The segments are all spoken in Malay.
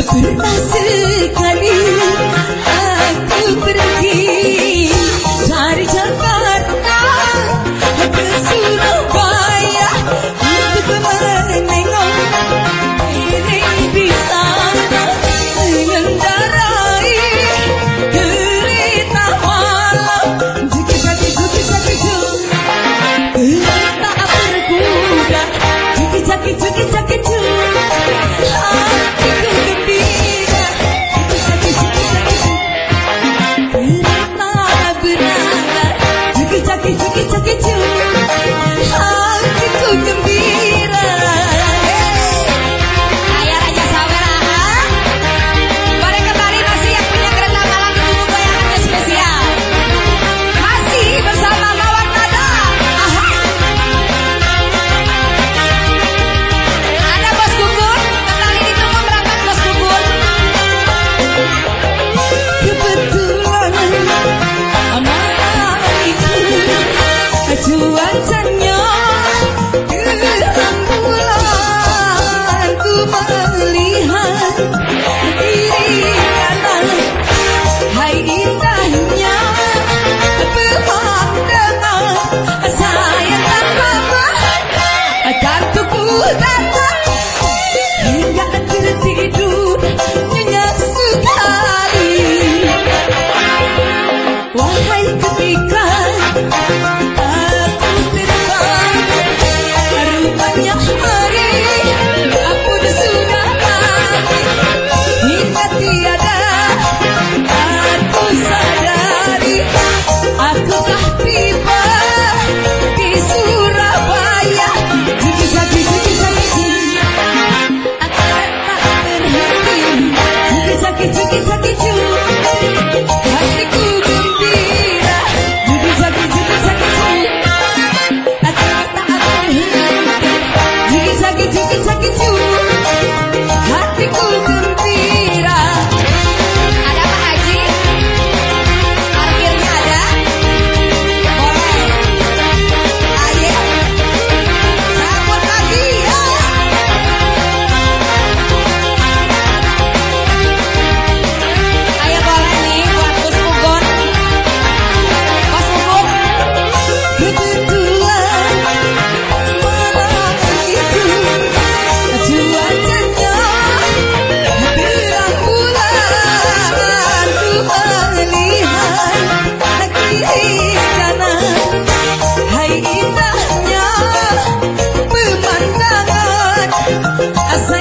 Pernah sekali aku pergi aku Essa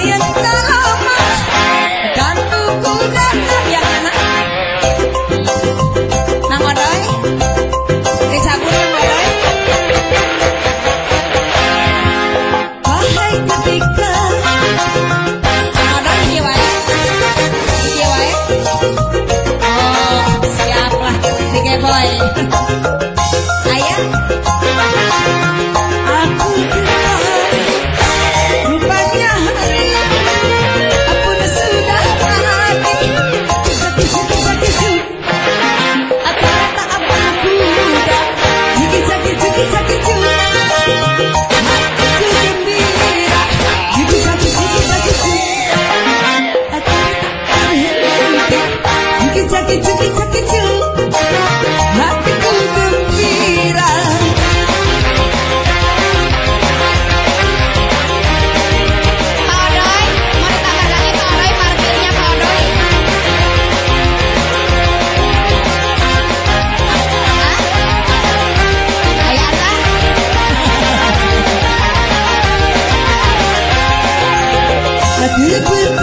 Thank. At midnight